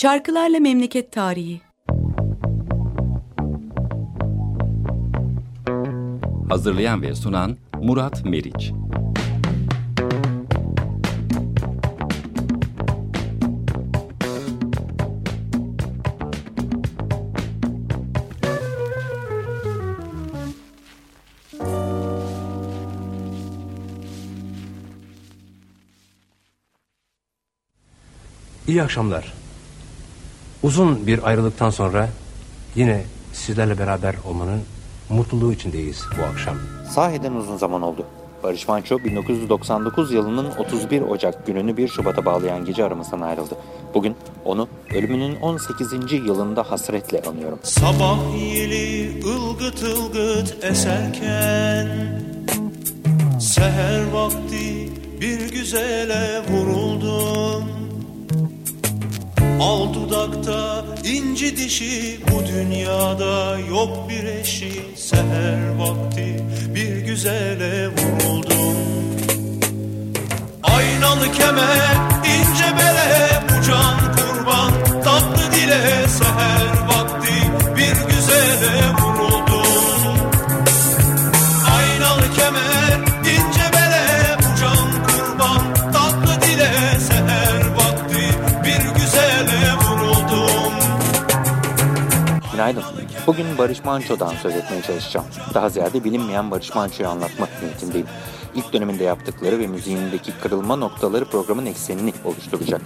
Şarkılarla Memleket Tarihi Hazırlayan ve sunan Murat Meriç İyi akşamlar. Uzun bir ayrılıktan sonra yine sizlerle beraber olmanın mutluluğu içindeyiz bu akşam. Sahiden uzun zaman oldu. Barış Manço 1999 yılının 31 Ocak gününü 1 Şubat'a bağlayan gece aramızdan ayrıldı. Bugün onu ölümünün 18. yılında hasretle anıyorum. Sabah yeli ılgıt ılgıt eserken Seher vakti bir güzele vuruldum Al dudakta inci dişi bu dünyada yok bir eşi. Seher vakti bir güzele vuruldum. Aynalı kemer ince bere bu can kurban Tatlı dile seher vakti Günaydın. Bugün Barış Manço'dan söz etmeye çalışacağım. Daha ziyade bilinmeyen Barış Manço'yu anlatmak niyetindeyim. İlk döneminde yaptıkları ve müziğindeki kırılma noktaları programın eksenini oluşturacak.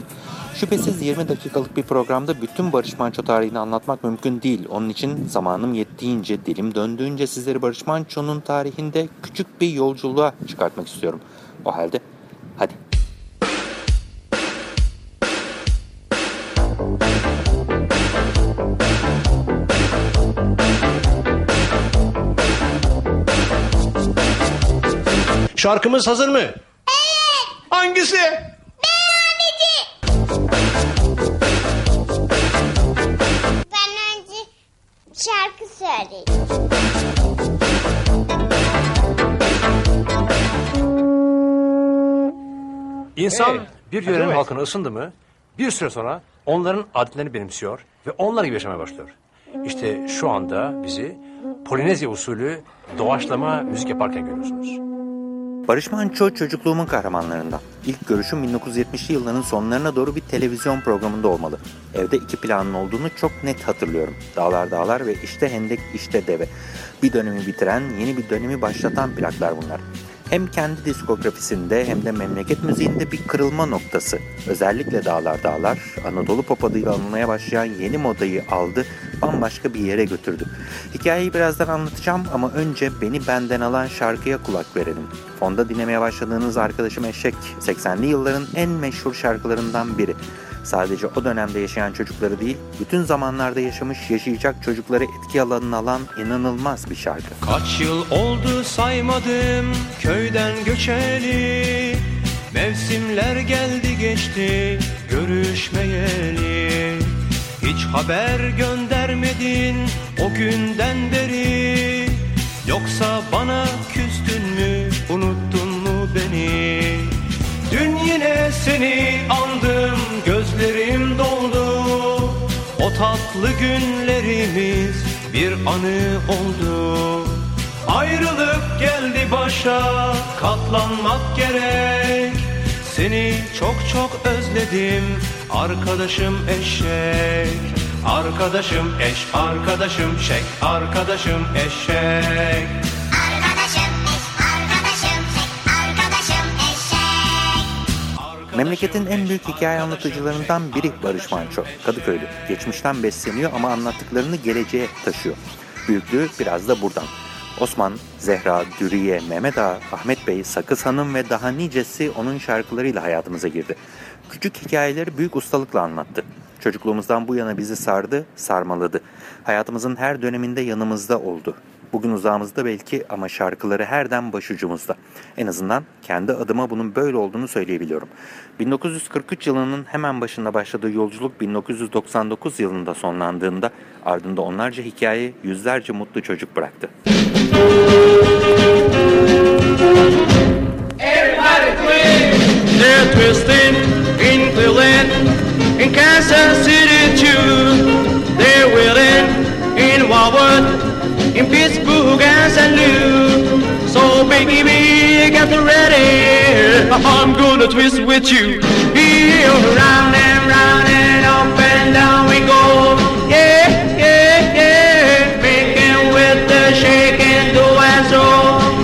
Şüphesiz 20 dakikalık bir programda bütün Barış Manço tarihini anlatmak mümkün değil. Onun için zamanım yettiğince, dilim döndüğünce sizleri Barış Manço'nun tarihinde küçük bir yolculuğa çıkartmak istiyorum. O halde Şarkımız hazır mı? Evet. Hangisi? Ben önce şarkı söyleyeyim. İnsan bir yörenin halkına ısındı mı bir süre sonra onların adetlerini benimsiyor ve onlar gibi yaşamaya başlıyor. İşte şu anda bizi Polinezya usulü doğaçlama müzik yaparken görüyorsunuz. Barış Manço çocukluğumun kahramanlarından. İlk görüşüm 1970'li yılların sonlarına doğru bir televizyon programında olmalı. Evde iki planın olduğunu çok net hatırlıyorum. Dağlar dağlar ve işte hendek işte deve. Bir dönemi bitiren, yeni bir dönemi başlatan plaklar bunlar. Hem kendi diskografisinde hem de memleket müziğinde bir kırılma noktası. Özellikle Dağlar Dağlar, Anadolu pop adıyla anılmaya başlayan yeni modayı aldı, bambaşka bir yere götürdü. Hikayeyi birazdan anlatacağım ama önce beni benden alan şarkıya kulak verelim. Fonda dinlemeye başladığınız arkadaşım Eşek, 80'li yılların en meşhur şarkılarından biri. Sadece o dönemde yaşayan çocukları değil, bütün zamanlarda yaşamış yaşayacak çocukları etki alanına alan inanılmaz bir şarkı. Kaç yıl oldu saymadım köyden göçeli Mevsimler geldi geçti görüşmeyeli Hiç haber göndermedin o günden beri? Yoksa bana küstün mü unuttun mu beni? Dün yine seni andım gözlerim doldu. O tatlı günlerimiz bir anı oldu. Ayrılık geldi başa katlanmak gerek. Seni çok çok özledim arkadaşım eşek Arkadaşım eş, arkadaşım şek, arkadaşım eşek Arkadaşım eş, arkadaşım tek, arkadaşım eşek. Memleketin en büyük hikaye anlatıcılarından biri Barış Manço. Kadıköylü. Geçmişten besleniyor ama anlattıklarını geleceğe taşıyor. Büyüklüğü biraz da buradan. Osman, Zehra, Dürüye, Mehmet Ağa, Ahmet Bey, Sakız Hanım ve daha nicesi onun şarkılarıyla hayatımıza girdi. Küçük hikayeleri büyük ustalıkla anlattı. Çocukluğumuzdan bu yana bizi sardı, sarmaladı. Hayatımızın her döneminde yanımızda oldu. Bugün uzağımızda belki ama şarkıları herden başucumuzda. En azından kendi adıma bunun böyle olduğunu söyleyebiliyorum. 1943 yılının hemen başında başladığı yolculuk 1999 yılında sonlandığında ardında onlarca hikaye, yüzlerce mutlu çocuk bıraktı. They're in Kansas City too. They're willing in Walworth, in Pittsburgh and St. Louis. So baby, get ready. I'm gonna twist with you. Yeah, round and round and up and down we go. Yeah, yeah, yeah. Making with the shake and do and so.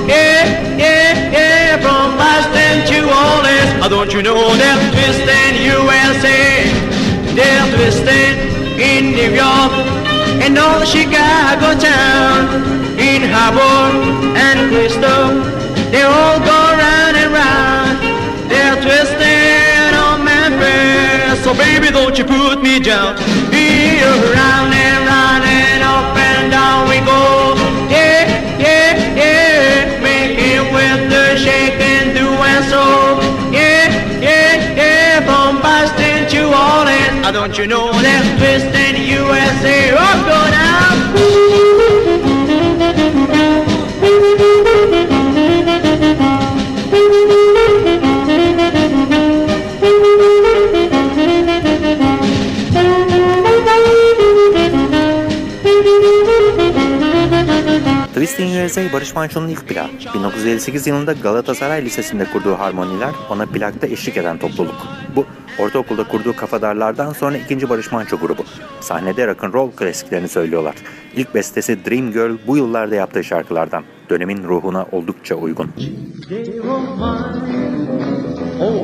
Yeah, yeah, yeah. From Boston to Orleans. Don't you know that twist in USA? They're twisting in New York and all Chicago town. Don't you know that twisting USA? Oh, go now. Twisting USA Barış Manço'nun ilk plağı. 1958 yılında Galatasaray Lisesi'nde kurduğu harmoniler ona plakta eşlik eden topluluk. Bu ortaokulda kurduğu kafadarlardan sonra ikinci Barış Manço grubu. Sahnede rock'n'roll klasiklerini söylüyorlar. İlk bestesi Dream Girl bu yıllarda yaptığı şarkılardan. Dönemin ruhuna oldukça uygun. Oh.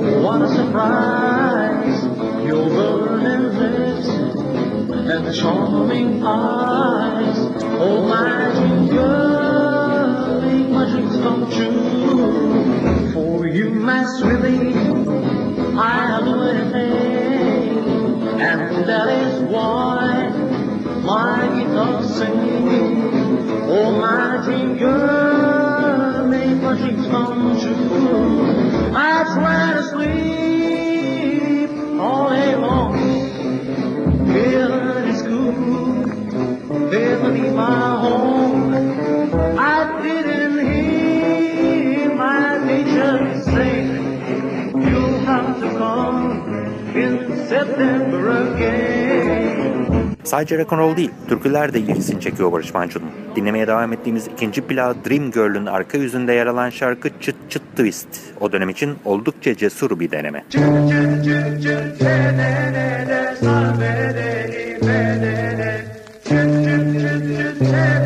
Oh, you, my sweetie, I'll do anything, and that is why my guitar sings. Oh, my dream girl, make my dreams come true. I try to sleep Sadece rock'n'roll değil, türküler de ilgisini çekiyor Barış Manço'nun. Dinlemeye devam ettiğimiz ikinci plağı Dream Girl'ün arka yüzünde yer alan şarkı Çıt Çıt Twist. O dönem için oldukça cesur bir deneme. Dünya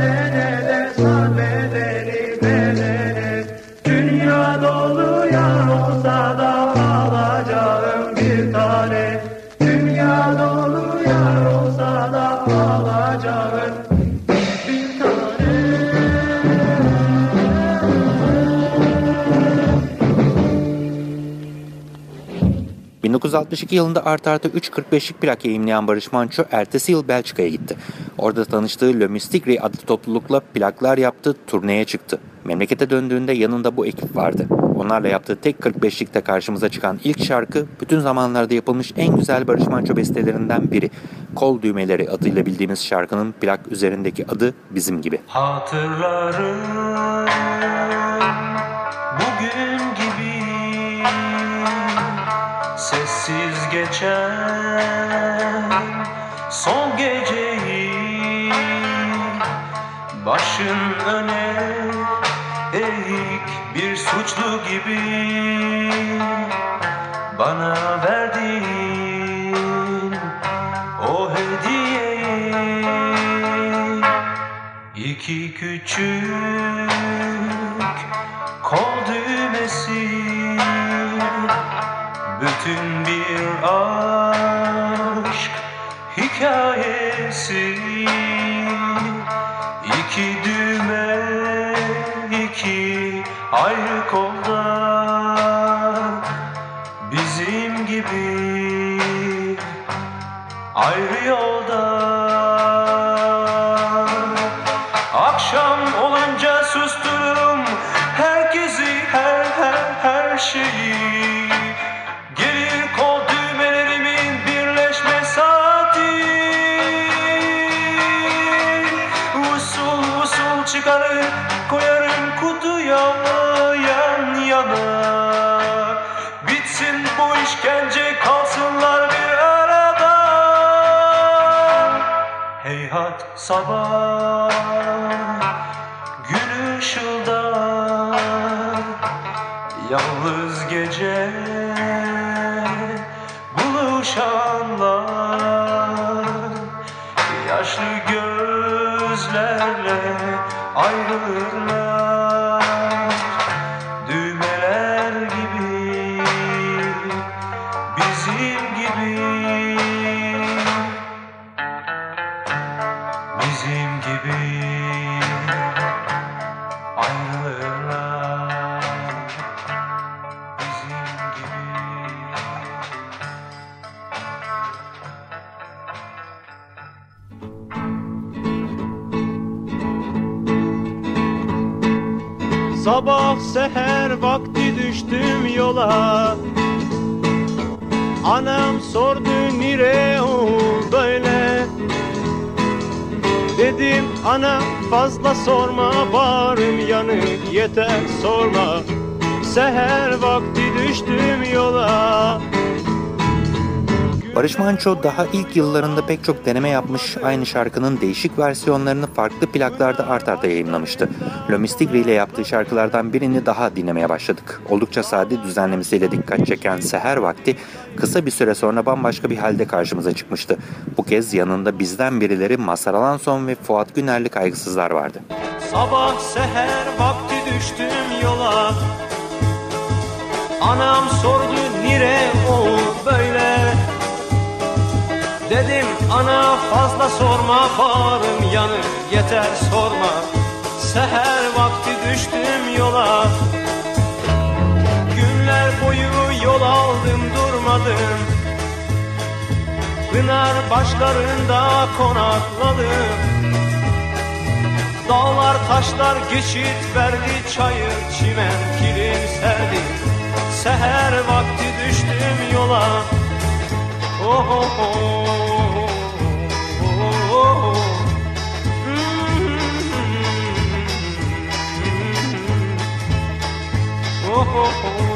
1962 yılında art arda 3 45'lik plak yayınlayan Barış Manço ertesi yıl Belçika'ya gitti. Orada tanıştığı Le Mystigri adlı toplulukla plaklar yaptı, turneye çıktı. Memlekete döndüğünde yanında bu ekip vardı. Onlarla yaptığı tek 45'likte karşımıza çıkan ilk şarkı bütün zamanlarda yapılmış en güzel Barış Manço bestelerinden biri. Kol Düğmeleri adıyla bildiğimiz şarkının plak üzerindeki adı bizim gibi. Hatırlarım sessiz geçen son geceyi. Başın öne eğik bir suçlu gibi. Bana verdin o hediyeyi İki küçük kol düğmesi. Bütün şeyi Gelir kol düğmelerimin birleşme saati. Usul usul çıkarır koyarım kutuya yan yana. Bitsin bu işkence kalsınlar bir arada. Heyhat sabah Dedim ana fazla sorma Bağrım yanık yeter sorma. Seher vakti düştüm yola Barış Manço daha ilk yıllarında pek çok deneme yapmış, aynı şarkının değişik versiyonlarını farklı plaklarda art arda yayınlamıştı. Le Mistigri ile yaptığı şarkılardan birini daha dinlemeye başladık. Oldukça sade düzenlemesiyle dikkat çeken Seher Vakti kısa bir süre sonra bambaşka bir halde karşımıza çıkmıştı. Bu kez yanında bizden birileri Mazhar Alanson ve Fuat Günerli kaygısızlar vardı. Sabah seher vakti düştüm yola Anam sordu nire o böyle Dedim ana fazla sorma bağrım yanır yeter sorma. Seher vakti düştüm yola. Günler boyu yol aldım durmadım. Pınar başlarında konakladım. Dağlar taşlar geçit verdi çayır çimen kilim serdi. Seher vakti düştüm yola Oh oh oh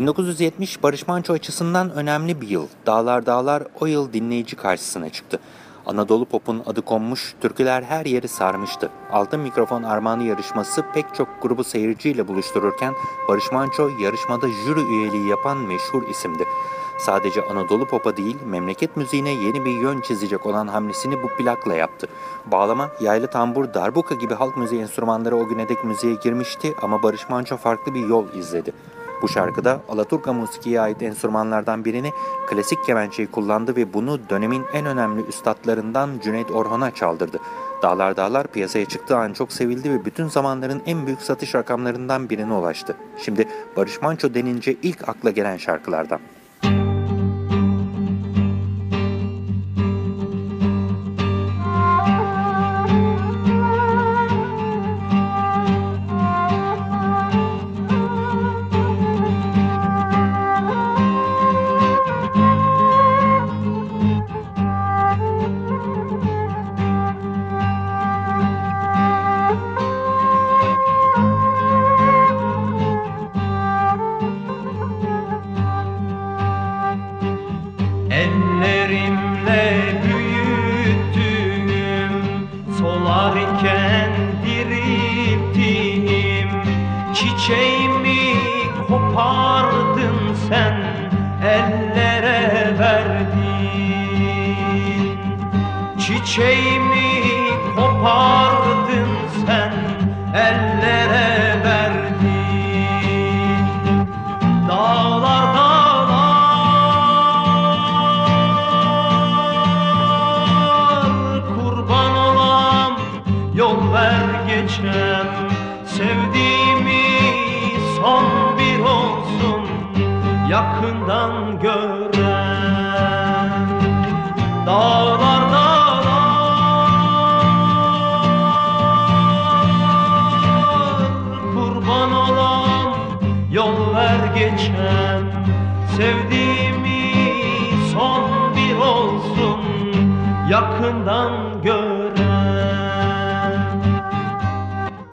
1970 Barış Manço açısından önemli bir yıl. Dağlar Dağlar o yıl dinleyici karşısına çıktı. Anadolu Pop'un adı konmuş, türküler her yeri sarmıştı. Altın Mikrofon Armağanı yarışması pek çok grubu seyirciyle buluştururken Barış Manço yarışmada jüri üyeliği yapan meşhur isimdi. Sadece Anadolu Pop'a değil, memleket müziğine yeni bir yön çizecek olan hamlesini bu plakla yaptı. Bağlama, yaylı tambur, darbuka gibi halk müziği enstrümanları o güne dek müziğe girmişti ama Barış Manço farklı bir yol izledi. Bu şarkıda Alaturka musikiye ait enstrümanlardan birini klasik kemençeyi kullandı ve bunu dönemin en önemli üstadlarından Cüneyt Orhan'a çaldırdı. Dağlar Dağlar piyasaya çıktığı an çok sevildi ve bütün zamanların en büyük satış rakamlarından birine ulaştı. Şimdi Barış Manço denince ilk akla gelen şarkılardan.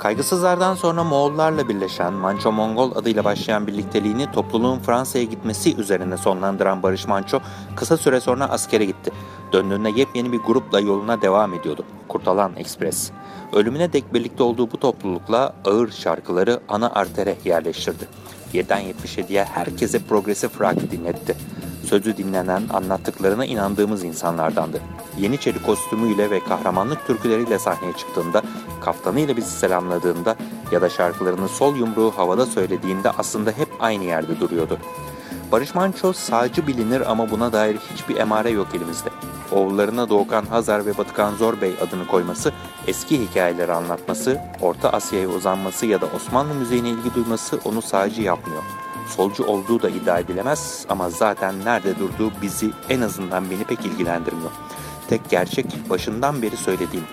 Kaygısızlardan sonra Moğollarla birleşen Manço-Mongol adıyla başlayan birlikteliğini topluluğun Fransa'ya gitmesi üzerine sonlandıran Barış Manço kısa süre sonra askere gitti. Döndüğünde yepyeni bir grupla yoluna devam ediyordu. Kurtalan Express. Ölümüne dek birlikte olduğu bu toplulukla ağır şarkıları ana artere yerleştirdi. 7'den 77'ye herkese progresif rock dinletti. Sözü dinlenen, anlattıklarına inandığımız insanlardandı. Yeniçeri kostümüyle ve kahramanlık türküleriyle sahneye çıktığında, kaftanıyla bizi selamladığında ya da şarkılarını sol yumruğu havada söylediğinde aslında hep aynı yerde duruyordu. Barış Manço sağcı bilinir ama buna dair hiçbir emare yok elimizde. Oğullarına Doğukan Hazar ve Batıkan Zorbey adını koyması, eski hikayeleri anlatması, Orta Asya'ya uzanması ya da Osmanlı müziğine ilgi duyması onu sağcı yapmıyor. Solcu olduğu da iddia edilemez ama zaten nerede durduğu bizi en azından beni pek ilgilendirmiyor. Tek gerçek başından beri söylediğim.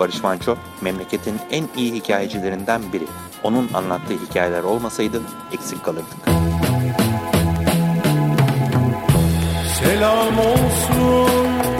Barış Manço memleketin en iyi hikayecilerinden biri. Onun anlattığı hikayeler olmasaydı eksik kalırdık. Selam olsun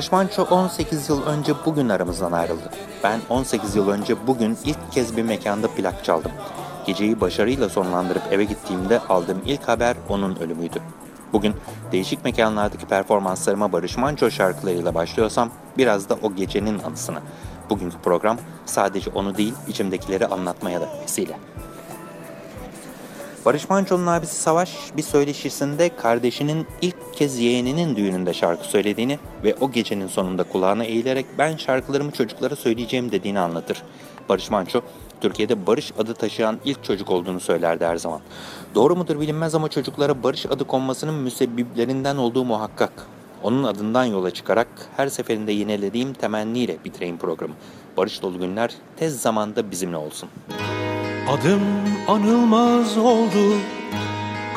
Barış Manço 18 yıl önce bugün aramızdan ayrıldı. Ben 18 yıl önce bugün ilk kez bir mekanda plak çaldım. Geceyi başarıyla sonlandırıp eve gittiğimde aldığım ilk haber onun ölümüydü. Bugün değişik mekanlardaki performanslarıma Barış Manço şarkılarıyla başlıyorsam biraz da o gecenin anısına. Bugünkü program sadece onu değil içimdekileri anlatmaya da vesile. Barış Manço'nun abisi Savaş bir söyleşisinde kardeşinin ilk kez yeğeninin düğününde şarkı söylediğini ve o gecenin sonunda kulağına eğilerek ben şarkılarımı çocuklara söyleyeceğim dediğini anlatır. Barış Manço, Türkiye'de Barış adı taşıyan ilk çocuk olduğunu söylerdi her zaman. Doğru mudur bilinmez ama çocuklara Barış adı konmasının müsebbiplerinden olduğu muhakkak. Onun adından yola çıkarak her seferinde yinelediğim temenniyle bitireyim programı. Barış dolu günler tez zamanda bizimle olsun. Adım anılmaz oldu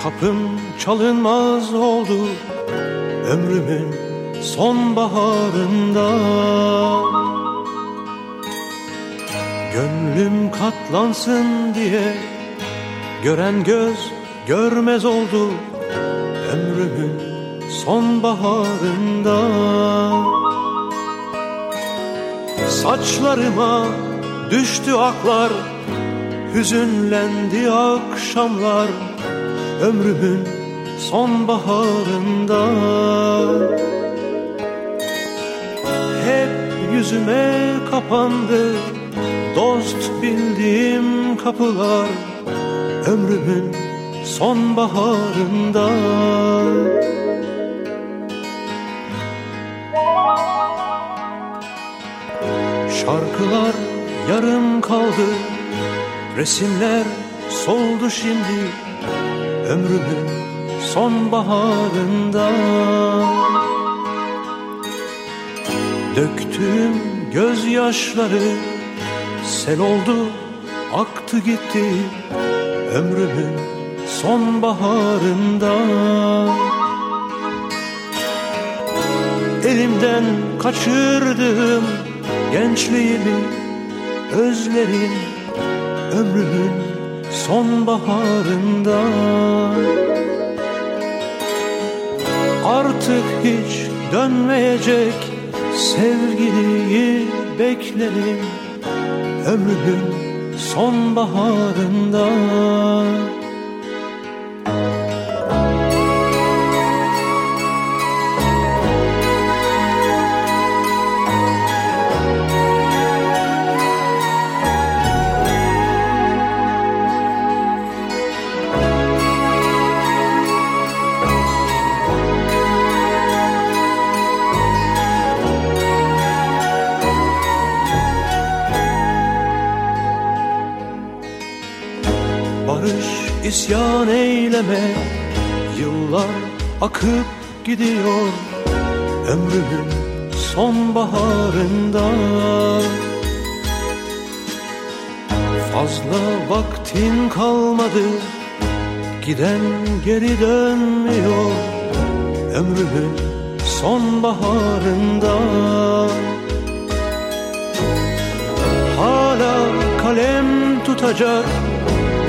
Kapım çalınmaz oldu. Ömrümün sonbaharında Gönlüm katlansın diye Gören göz görmez oldu. Ömrümün sonbaharında Saçlarıma düştü aklar Hüzünlendi akşamlar ömrümün sonbaharında. Hep yüzüme kapandı dost bildiğim kapılar Ömrümün sonbaharında. Şarkılar yarım kaldı Resimler soldu şimdi ömrümün sonbaharında. Döktüğüm gözyaşları sel oldu aktı gitti ömrümün sonbaharında. Elimden kaçırdığım gençliğimi özlerim ömrümün sonbaharında. Artık hiç dönmeyecek sevgiliyi beklerim ömrümün sonbaharında isyan eyleme Yıllar akıp gidiyor Ömrümün sonbaharında. Fazla vaktin kalmadı Giden geri dönmüyor Ömrümün sonbaharında. Hala kalem tutacak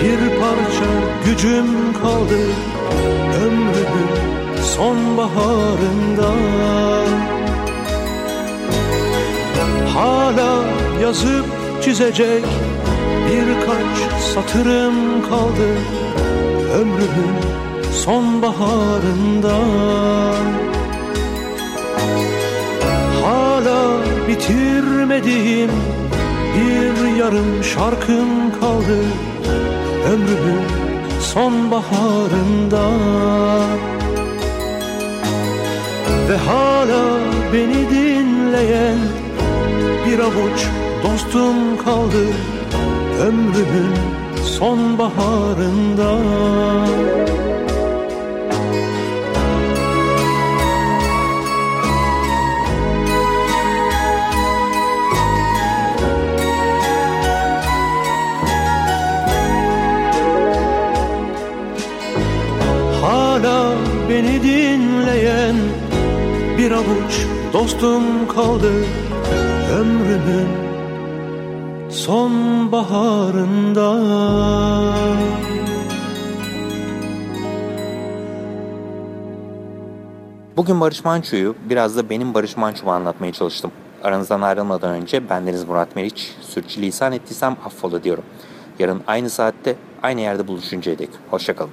bir parça gücüm kaldı ömrümün sonbaharında. Hala yazıp çizecek birkaç satırım kaldı ömrümün sonbaharında. Hala bitirmediğim bir yarım şarkım kaldı ömrümün sonbaharında. Ve hala beni dinleyen bir avuç dostum kaldı ömrümün sonbaharında bir avuç dostum kaldı ömrümün sonbaharında. Bugün Barış Manço'yu biraz da benim Barış Manço'mu anlatmaya çalıştım. Aranızdan ayrılmadan önce bendeniz Murat Meriç, sürçülisan ettiysem affola diyorum. Yarın aynı saatte aynı yerde buluşuncaya dek. Hoşçakalın.